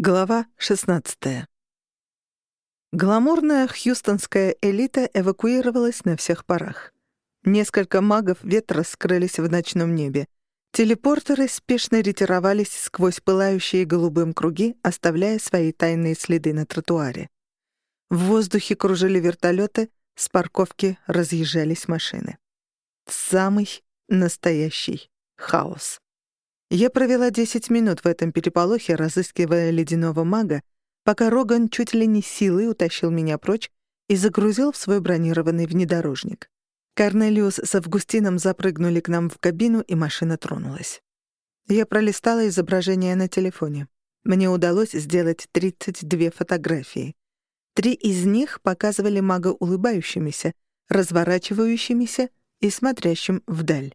Глава 16. Гламурная хьюстонская элита эвакуировалась на всех парах. Несколько магов ветра скрылись в ночном небе. Телепортеры спешно ретировались сквозь пылающие голубым круги, оставляя свои тайные следы на тротуаре. В воздухе кружили вертолеты, с парковки разъезжались машины. Самый настоящий хаос. Я провела 10 минут в этом переполохе, разыскивая ледяного мага, пока Роган чуть ли не силой утащил меня прочь и загрузил в свой бронированный внедорожник. Корнелиус с Августином запрыгнули к нам в кабину, и машина тронулась. Я пролистала изображение на телефоне. Мне удалось сделать 32 фотографии. Три из них показывали мага улыбающимися, разворачивающимися и смотрящим вдаль.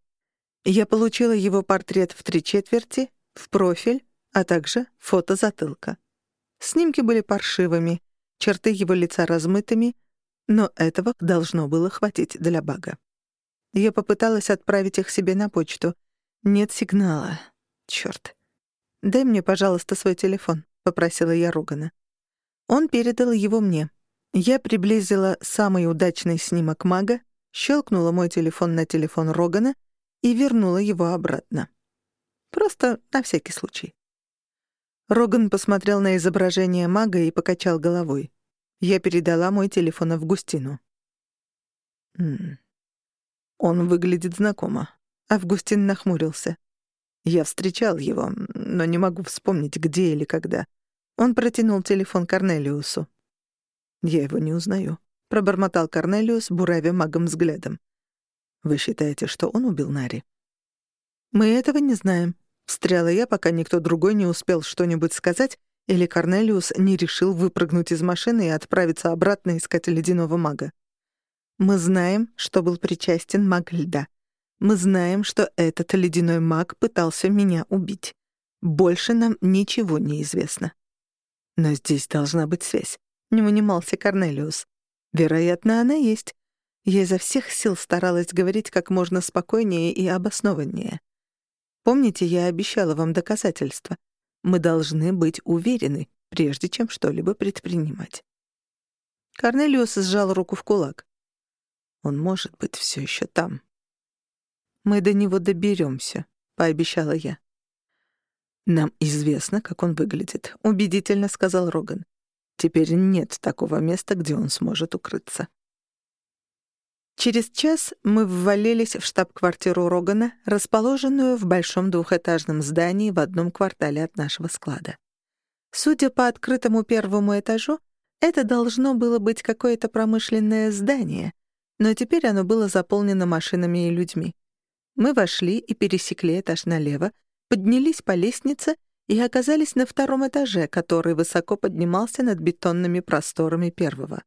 Я получила его портрет в три четверти, в профиль, а также фото затылка. Снимки были паршивыми, черты его лица размытыми, но этого должно было хватить для бага. Я попыталась отправить их себе на почту. Нет сигнала. Чёрт. «Дай мне, пожалуйста, свой телефон», — попросила я Рогана. Он передал его мне. Я приблизила самый удачный снимок мага, щелкнула мой телефон на телефон Рогана и вернула его обратно. Просто на всякий случай. Роган посмотрел на изображение мага и покачал головой. Я передала мой телефон Августину. «М Он выглядит знакомо. Августин нахмурился. Я встречал его, но не могу вспомнить, где или когда. Он протянул телефон Корнелиусу. «Я его не узнаю», — пробормотал Корнелиус, буравя магом взглядом. Вы считаете, что он убил Нари? Мы этого не знаем. Встряла я, пока никто другой не успел что-нибудь сказать, или Корнелиус не решил выпрыгнуть из машины и отправиться обратно искать ледяного мага. Мы знаем, что был причастен маг льда. Мы знаем, что этот ледяной маг пытался меня убить. Больше нам ничего не известно. Но здесь должна быть связь. Не унимался Корнелиус. Вероятно, она есть. Я изо всех сил старалась говорить как можно спокойнее и обоснованнее. Помните, я обещала вам доказательства. Мы должны быть уверены, прежде чем что-либо предпринимать. Корнелиус сжал руку в кулак. Он может быть все еще там. Мы до него доберемся, пообещала я. Нам известно, как он выглядит, убедительно сказал Роган. Теперь нет такого места, где он сможет укрыться. Через час мы ввалились в штаб-квартиру Рогана, расположенную в большом двухэтажном здании в одном квартале от нашего склада. Судя по открытому первому этажу, это должно было быть какое-то промышленное здание, но теперь оно было заполнено машинами и людьми. Мы вошли и пересекли этаж налево, поднялись по лестнице и оказались на втором этаже, который высоко поднимался над бетонными просторами первого.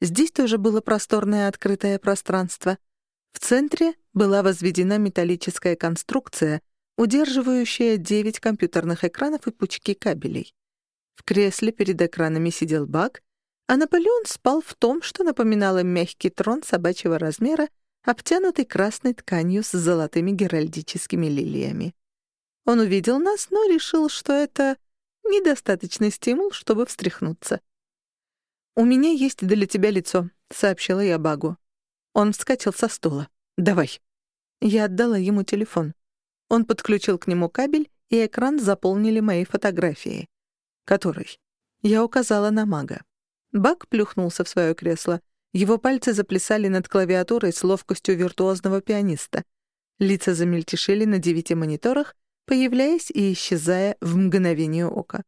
Здесь тоже было просторное открытое пространство. В центре была возведена металлическая конструкция, удерживающая девять компьютерных экранов и пучки кабелей. В кресле перед экранами сидел Бак, а Наполеон спал в том, что напоминало мягкий трон собачьего размера, обтянутый красной тканью с золотыми геральдическими лилиями. Он увидел нас, но решил, что это недостаточный стимул, чтобы встряхнуться. «У меня есть для тебя лицо», — сообщила я Багу. Он вскочил со стула. «Давай». Я отдала ему телефон. Он подключил к нему кабель, и экран заполнили мои фотографии. «Который?» Я указала на мага. Баг плюхнулся в свое кресло. Его пальцы заплясали над клавиатурой с ловкостью виртуозного пианиста. Лица замельтешили на девяти мониторах, появляясь и исчезая в мгновение ока.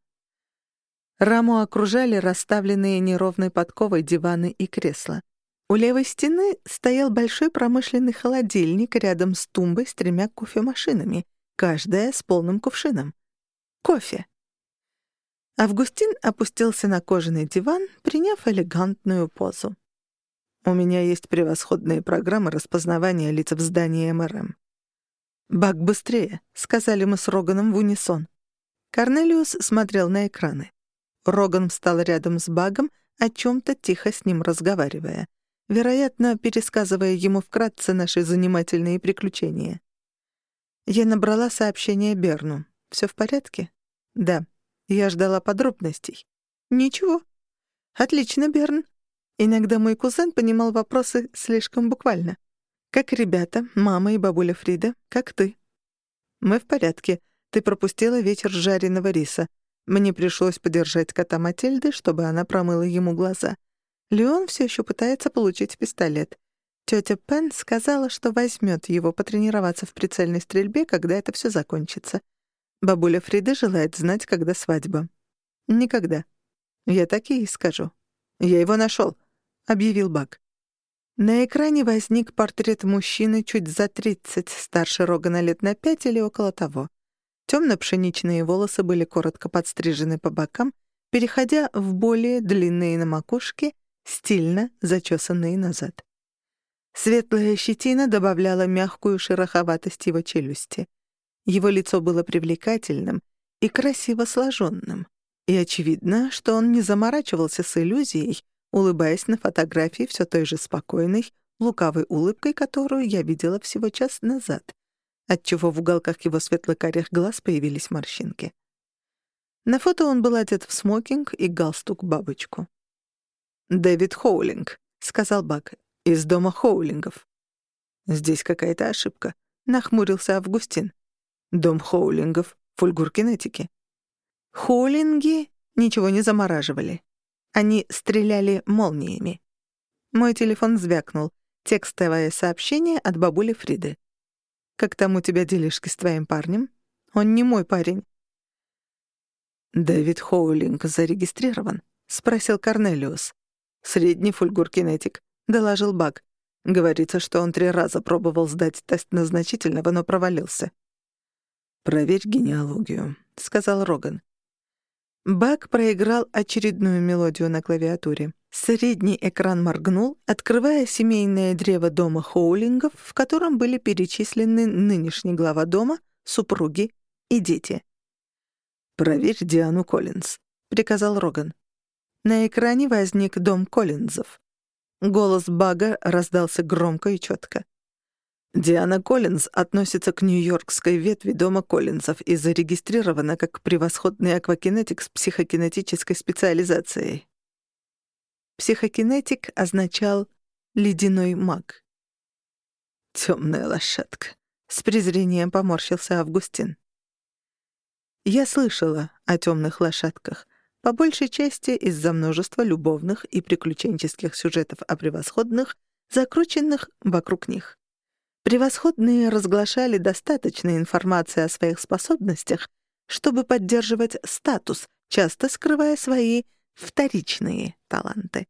Раму окружали расставленные неровной подковой диваны и кресла. У левой стены стоял большой промышленный холодильник рядом с тумбой с тремя кофемашинами, каждая с полным кувшином. Кофе. Августин опустился на кожаный диван, приняв элегантную позу. «У меня есть превосходные программы распознавания лиц в здании МРМ». «Бак быстрее», — сказали мы с Роганом в унисон. Корнелиус смотрел на экраны. Роган встал рядом с Багом, о чем-то тихо с ним разговаривая, вероятно, пересказывая ему вкратце наши занимательные приключения. Я набрала сообщение Берну. Все в порядке?» «Да». Я ждала подробностей. Ничего. Отлично, Берн. Иногда мой кузен понимал вопросы слишком буквально. Как ребята, мама и бабуля Фрида, как ты. Мы в порядке. Ты пропустила вечер жареного риса. Мне пришлось подержать кота Матильды, чтобы она промыла ему глаза. Леон все еще пытается получить пистолет. Тетя Пен сказала, что возьмет его потренироваться в прицельной стрельбе, когда это все закончится. Бабуля Фриды желает знать, когда свадьба. Никогда. Я так и скажу. Я его нашел, объявил Бак. На экране возник портрет мужчины чуть за тридцать, старше Рогана лет на пять или около того. Темно-пшеничные волосы были коротко подстрижены по бокам, переходя в более длинные на макушке, стильно зачесанные назад. Светлая щетина добавляла мягкую шероховатость его челюсти. Его лицо было привлекательным и красиво сложенным. И очевидно, что он не заморачивался с иллюзией, улыбаясь на фотографии все той же спокойной, лукавой улыбкой, которую я видела всего час назад, отчего в уголках его светло-карих глаз появились морщинки. На фото он был одет в смокинг и галстук-бабочку. «Дэвид Хоулинг», — сказал Бак, — «из дома Хоулингов». «Здесь какая-то ошибка», — нахмурился Августин. Дом Хоулингов, фульгур кинетики. Хоулинги ничего не замораживали. Они стреляли молниями. Мой телефон звякнул. Текстовое сообщение от бабули Фриды. «Как там у тебя делишки с твоим парнем? Он не мой парень». «Дэвид Хоулинг зарегистрирован?» — спросил Корнелиус. «Средний фульгур-кинетик», — доложил Бак. Говорится, что он три раза пробовал сдать тест на значительного, но провалился. «Проверь генеалогию», — сказал Роган. Бак проиграл очередную мелодию на клавиатуре. Средний экран моргнул, открывая семейное древо дома Хоулингов, в котором были перечислены нынешний глава дома, супруги и дети. «Проверь Диану Коллинз», — приказал Роган. На экране возник дом Коллинзов. Голос Бага раздался громко и четко. Диана Коллинз относится к нью-йоркской ветви дома Коллинзов и зарегистрирована как превосходный аквакинетик с психокинетической специализацией. Психокинетик означал «ледяной маг». «Тёмная лошадка», — с презрением поморщился Августин. Я слышала о темных лошадках, по большей части из-за множества любовных и приключенческих сюжетов о превосходных, закрученных вокруг них. Превосходные разглашали достаточно информации о своих способностях, чтобы поддерживать статус, часто скрывая свои вторичные таланты.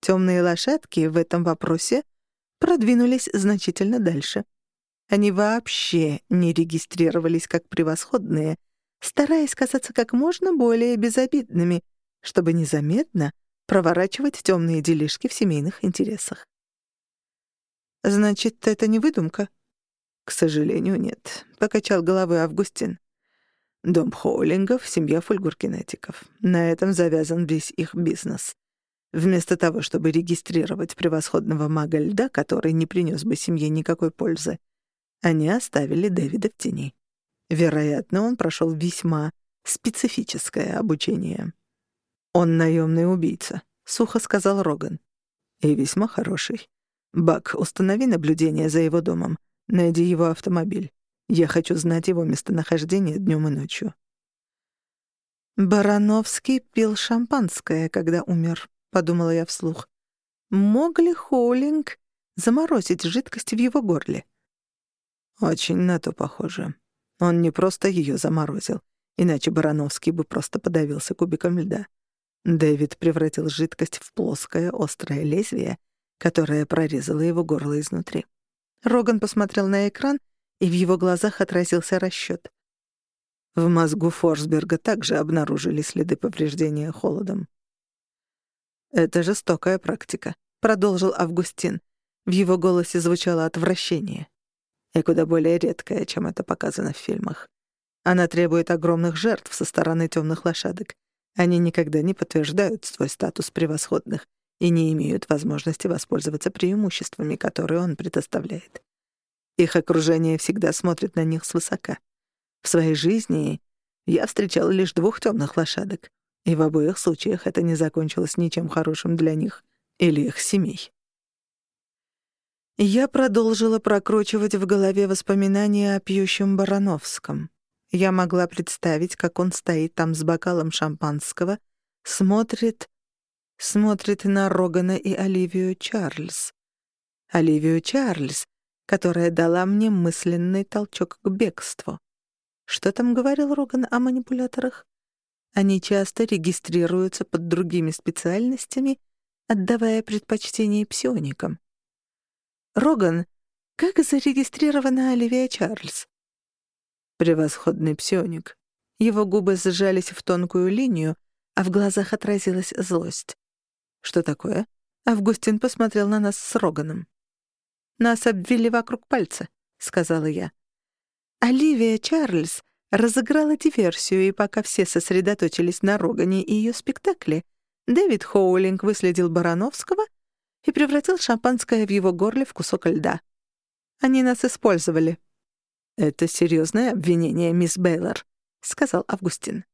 Темные лошадки в этом вопросе продвинулись значительно дальше. Они вообще не регистрировались как превосходные, стараясь казаться как можно более безобидными, чтобы незаметно проворачивать темные делишки в семейных интересах. Значит, это не выдумка? К сожалению, нет, покачал головой Августин. Дом Хоулингов — семья фульгуркинетиков. На этом завязан весь их бизнес. Вместо того, чтобы регистрировать превосходного мага льда, который не принес бы семье никакой пользы, они оставили Дэвида в тени. Вероятно, он прошел весьма специфическое обучение. «Он наемный убийца», — сухо сказал Роган. «И весьма хороший. «Бак, установи наблюдение за его домом. Найди его автомобиль. Я хочу знать его местонахождение днем и ночью». «Барановский пил шампанское, когда умер», — подумала я вслух. «Мог ли Хоулинг заморозить жидкость в его горле?» «Очень на то похоже. Он не просто ее заморозил, иначе Барановский бы просто подавился кубиком льда. Дэвид превратил жидкость в плоское острое лезвие — которая прорезала его горло изнутри. Роган посмотрел на экран, и в его глазах отразился расчёт. В мозгу Форсберга также обнаружили следы повреждения холодом. «Это жестокая практика», — продолжил Августин. В его голосе звучало отвращение. И куда более редкая, чем это показано в фильмах. Она требует огромных жертв со стороны темных лошадок. Они никогда не подтверждают свой статус превосходных и не имеют возможности воспользоваться преимуществами, которые он предоставляет. Их окружение всегда смотрит на них свысока. В своей жизни Я встречал лишь двух темных лошадок, и в обоих случаях это не закончилось ничем хорошим для них или их семей. Я продолжила прокручивать в голове воспоминания о пьющем Барановском. Я могла представить, как он стоит там с бокалом шампанского, смотрит... смотрит на Рогана и Оливию Чарльз. Оливию Чарльз, которая дала мне мысленный толчок к бегству. Что там говорил Роган о манипуляторах? Они часто регистрируются под другими специальностями, отдавая предпочтение псионикам. Роган, как зарегистрирована Оливия Чарльз? Превосходный псионик. Его губы сжались в тонкую линию, а в глазах отразилась злость. Что такое? Августин посмотрел на нас с Роганом. «Нас обвели вокруг пальца», — сказала я. Оливия Чарльз разыграла диверсию, и пока все сосредоточились на Рогане и ее спектакле, Дэвид Хоулинг выследил Барановского и превратил шампанское в его горле в кусок льда. Они нас использовали. «Это серьезное обвинение, мисс Бейлор», — сказал Августин.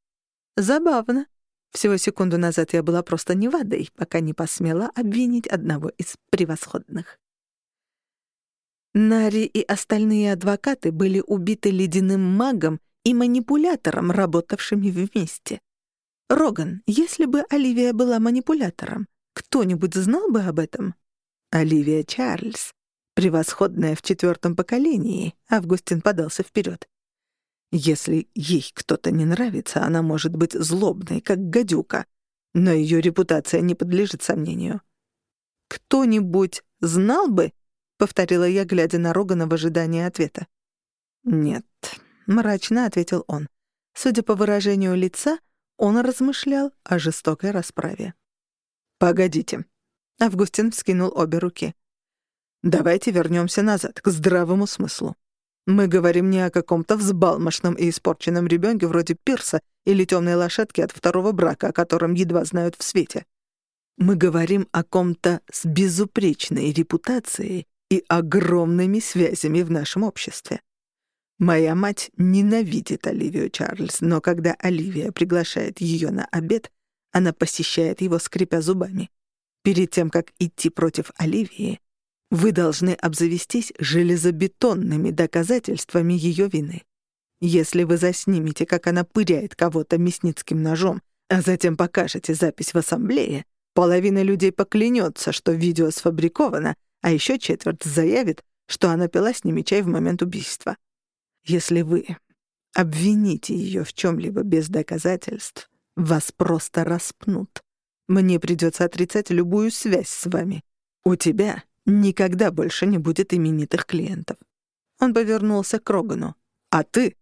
«Забавно. Всего секунду назад я была просто невадой, пока не посмела обвинить одного из превосходных». Нари и остальные адвокаты были убиты ледяным магом и манипулятором, работавшими вместе. Роган, если бы Оливия была манипулятором, кто-нибудь знал бы об этом? Оливия Чарльз, превосходная в четвертом поколении, Августин подался вперед. Если ей кто-то не нравится, она может быть злобной, как гадюка, но ее репутация не подлежит сомнению. Кто-нибудь знал бы, — повторила я, глядя на Рогана в ожидании ответа. «Нет», — мрачно ответил он. Судя по выражению лица, он размышлял о жестокой расправе. «Погодите». Августин вскинул обе руки. «Давайте вернемся назад, к здравому смыслу. Мы говорим не о каком-то взбалмошном и испорченном ребенке вроде Пирса или темной лошадки от второго брака, о котором едва знают в свете. Мы говорим о ком-то с безупречной репутацией и огромными связями в нашем обществе. Моя мать ненавидит Оливию Чарльз, но когда Оливия приглашает ее на обед, она посещает его, скрипя зубами. Перед тем, как идти против Оливии, вы должны обзавестись железобетонными доказательствами ее вины. Если вы заснимете, как она пыряет кого-то мясницким ножом, а затем покажете запись в ассамблее, половина людей поклянется, что видео сфабриковано, а еще четверть заявит, что она пила с ними чай в момент убийства. Если вы обвините ее в чем-либо без доказательств, вас просто распнут. Мне придется отрицать любую связь с вами. У тебя никогда больше не будет именитых клиентов. Он повернулся к Рогану. А ты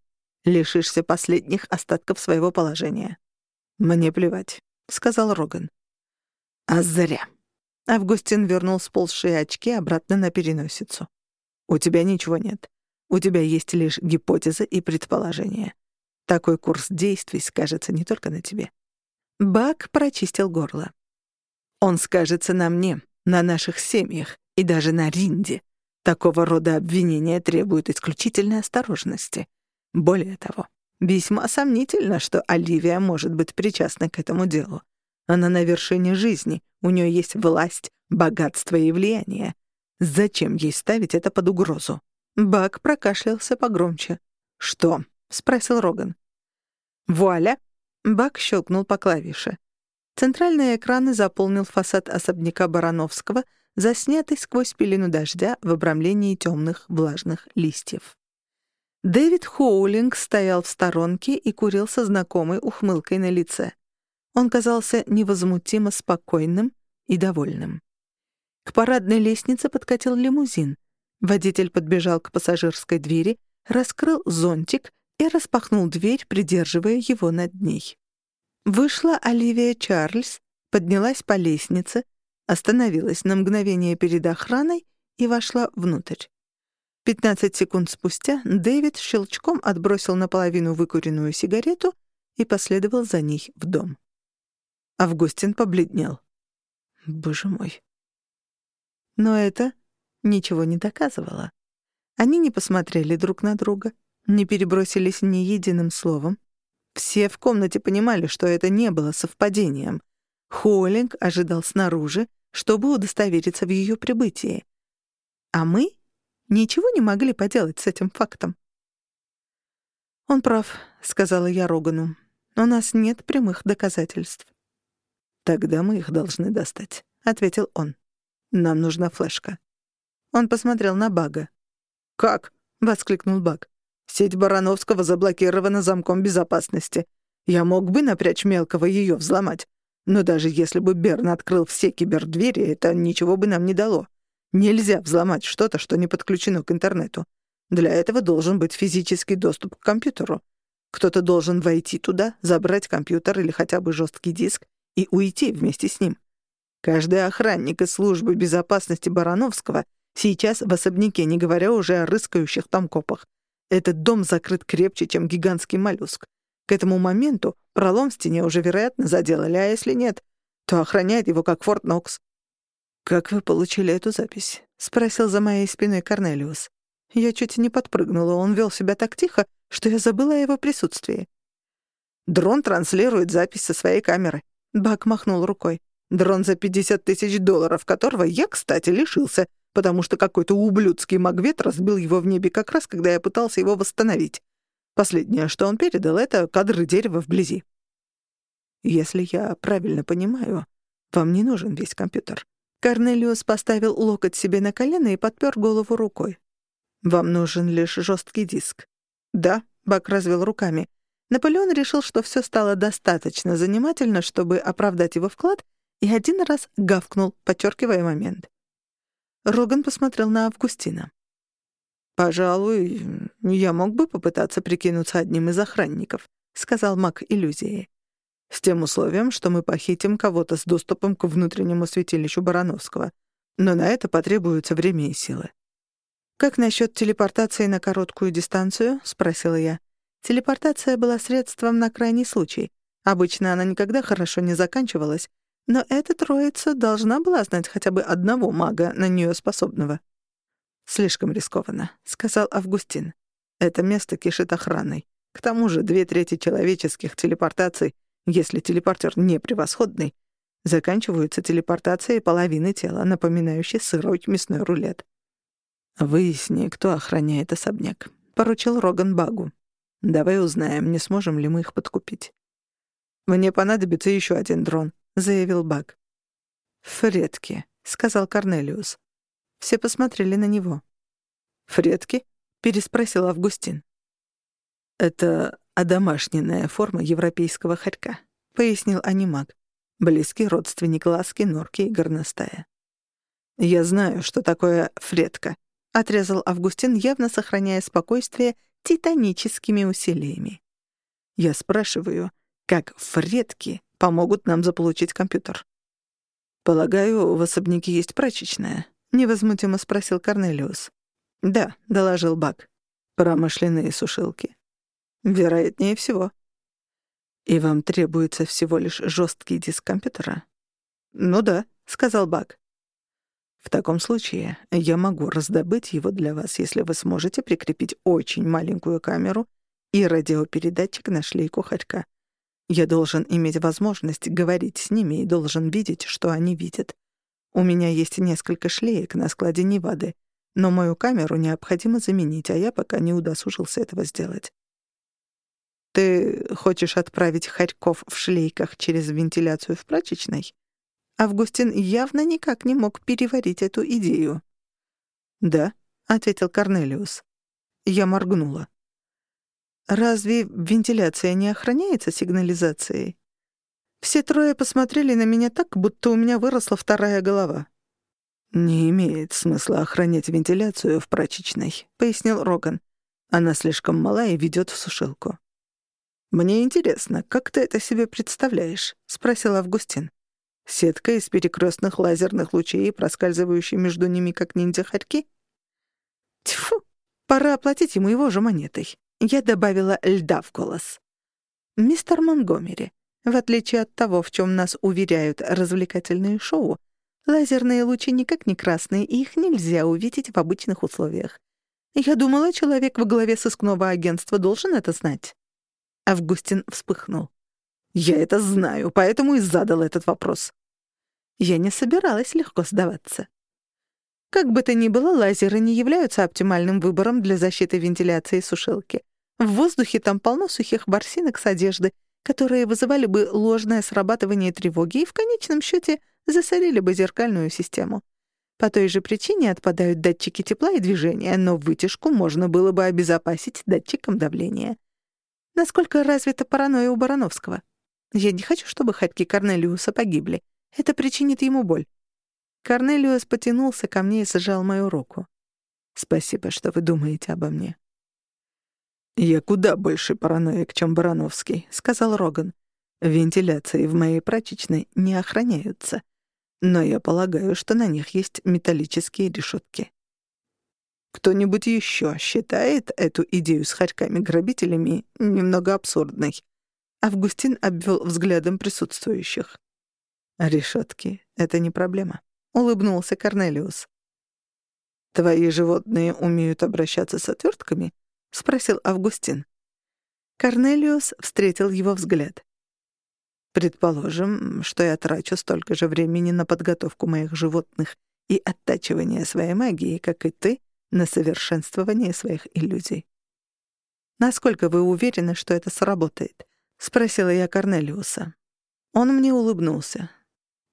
лишишься последних остатков своего положения. Мне плевать, сказал Роган. А зря. Августин вернул сползшие очки обратно на переносицу. «У тебя ничего нет. У тебя есть лишь гипотеза и предположения. Такой курс действий скажется не только на тебе». Бак прочистил горло. «Он скажется на мне, на наших семьях и даже на Ринде. Такого рода обвинения требуют исключительной осторожности. Более того, весьма сомнительно, что Оливия может быть причастна к этому делу. Она на вершине жизни, у нее есть власть, богатство и влияние. Зачем ей ставить это под угрозу? Бак прокашлялся погромче. «Что?» — спросил Роган. «Вуаля!» — Бак щелкнул по клавише. Центральные экраны заполнил фасад особняка Барановского, заснятый сквозь пелену дождя в обрамлении темных влажных листьев. Дэвид Хоулинг стоял в сторонке и курил со знакомой ухмылкой на лице. Он казался невозмутимо спокойным и довольным. К парадной лестнице подкатил лимузин. Водитель подбежал к пассажирской двери, раскрыл зонтик и распахнул дверь, придерживая его над ней. Вышла Оливия Чарльз, поднялась по лестнице, остановилась на мгновение перед охраной и вошла внутрь. Пятнадцать секунд спустя Дэвид щелчком отбросил наполовину выкуренную сигарету и последовал за ней в дом. Августин побледнел. Боже мой. Но это ничего не доказывало. Они не посмотрели друг на друга, не перебросились ни единым словом. Все в комнате понимали, что это не было совпадением. Холлинг ожидал снаружи, чтобы удостовериться в ее прибытии. А мы ничего не могли поделать с этим фактом. «Он прав», — сказала я Рогану. «У нас нет прямых доказательств». «Тогда мы их должны достать», — ответил он. «Нам нужна флешка». Он посмотрел на Бага. «Как?» — воскликнул Баг. «Сеть Барановского заблокирована замком безопасности. Я мог бы напрячь мелкого ее взломать. Но даже если бы Берн открыл все кибердвери, это ничего бы нам не дало. Нельзя взломать что-то, что не подключено к интернету. Для этого должен быть физический доступ к компьютеру. Кто-то должен войти туда, забрать компьютер или хотя бы жесткий диск и уйти вместе с ним. Каждый охранник из службы безопасности Барановского сейчас в особняке, не говоря уже о рыскающих там копах. Этот дом закрыт крепче, чем гигантский моллюск. К этому моменту пролом в стене уже, вероятно, заделали, а если нет, то охраняет его как Форт Нокс. «Как вы получили эту запись?» — спросил за моей спиной Корнелиус. Я чуть не подпрыгнула, он вел себя так тихо, что я забыла о его присутствии. «Дрон транслирует запись со своей камеры». Бак махнул рукой. «Дрон за 50 тысяч долларов, которого я, кстати, лишился, потому что какой-то ублюдский магвет разбил его в небе как раз, когда я пытался его восстановить. Последнее, что он передал, — это кадры дерева вблизи. Если я правильно понимаю, вам не нужен весь компьютер. Корнелиус поставил локоть себе на колено и подпер голову рукой. Вам нужен лишь жесткий диск. Да, Бак развел руками. Наполеон решил, что все стало достаточно занимательно, чтобы оправдать его вклад, и один раз гавкнул, подчеркивая момент. Роган посмотрел на Августина. «Пожалуй, я мог бы попытаться прикинуться одним из охранников», — сказал маг иллюзии. «С тем условием, что мы похитим кого-то с доступом к внутреннему святилищу Барановского. Но на это потребуется время и силы». «Как насчет телепортации на короткую дистанцию?» — спросила я. Телепортация была средством на крайний случай. Обычно она никогда хорошо не заканчивалась, но эта троица должна была знать хотя бы одного мага на нее способного. «Слишком рискованно», — сказал Августин. «Это место кишит охраной. К тому же две трети человеческих телепортаций, если телепортер не превосходный, заканчиваются телепортацией половины тела, напоминающей сырой мясной рулет. «Выясни, кто охраняет особняк», — поручил Роган Багу. «Давай узнаем, не сможем ли мы их подкупить». «Мне понадобится еще один дрон», — заявил Баг. «Фредки», — сказал Корнелиус. Все посмотрели на него. «Фредки?» — переспросил Августин. «Это одомашненная форма европейского хорька», — пояснил анимаг. «Близкий родственник ласки, норки и горностая». «Я знаю, что такое фредка», — отрезал Августин, явно сохраняя спокойствие титаническими усилиями. «Я спрашиваю, как фредки помогут нам заполучить компьютер?» «Полагаю, в особняке есть прачечная», — невозмутимо спросил Корнелиус. «Да», — доложил Бак. «Промышленные сушилки». «Вероятнее всего». «И вам требуется всего лишь жесткий диск компьютера?» «Ну да», — сказал Бак. «В таком случае я могу раздобыть его для вас, если вы сможете прикрепить очень маленькую камеру и радиопередатчик на шлейку хорька. Я должен иметь возможность говорить с ними и должен видеть, что они видят. У меня есть несколько шлеек на складе Невады, но мою камеру необходимо заменить, а я пока не удосужился этого сделать. Ты хочешь отправить Харьков в шлейках через вентиляцию в прачечной? Августин явно никак не мог переварить эту идею. «Да», — ответил Корнелиус. Я моргнула. «Разве вентиляция не охраняется сигнализацией?» Все трое посмотрели на меня так, будто у меня выросла вторая голова. «Не имеет смысла охранять вентиляцию в прачечной», — пояснил Роган. «Она слишком мала и ведет в сушилку». «Мне интересно, как ты это себе представляешь?» — спросил Августин. «Сетка из перекрестных лазерных лучей, проскальзывающей между ними, как ниндзя-хорьки?» «Тьфу! Пора оплатить ему его же монетой». Я добавила льда в голос. «Мистер Монгомери, в отличие от того, в чем нас уверяют развлекательные шоу, лазерные лучи никак не красные, и их нельзя увидеть в обычных условиях. Я думала, человек во главе сыскного агентства должен это знать. Августин вспыхнул. «Я это знаю, поэтому и задал этот вопрос». Я не собиралась легко сдаваться. Как бы то ни было, лазеры не являются оптимальным выбором для защиты вентиляции сушилки. В воздухе там полно сухих ворсинок с одежды, которые вызывали бы ложное срабатывание тревоги и в конечном счете засорили бы зеркальную систему. По той же причине отпадают датчики тепла и движения, но вытяжку можно было бы обезопасить датчиком давления. Насколько развита паранойя у Барановского? Я не хочу, чтобы ходьки Корнелиуса погибли. Это причинит ему боль. Корнелиус потянулся ко мне и сжал мою руку. «Спасибо, что вы думаете обо мне». «Я куда больше параноик, чем Барановский», — сказал Роган. «Вентиляции в моей прачечной не охраняются, но я полагаю, что на них есть металлические решетки». Кто-нибудь еще считает эту идею с хорьками-грабителями немного абсурдной? Августин обвел взглядом присутствующих. Решетки — это не проблема улыбнулся Корнелиус. «Твои животные умеют обращаться с отвертками?» — спросил Августин. Корнелиус встретил его взгляд. «Предположим, что я трачу столько же времени на подготовку моих животных и оттачивание своей магии, как и ты, на совершенствование своих иллюзий. Насколько вы уверены, что это сработает?» — спросила я Корнелиуса. Он мне улыбнулся.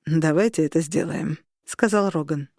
«Давайте это сделаем», — сказал Роган.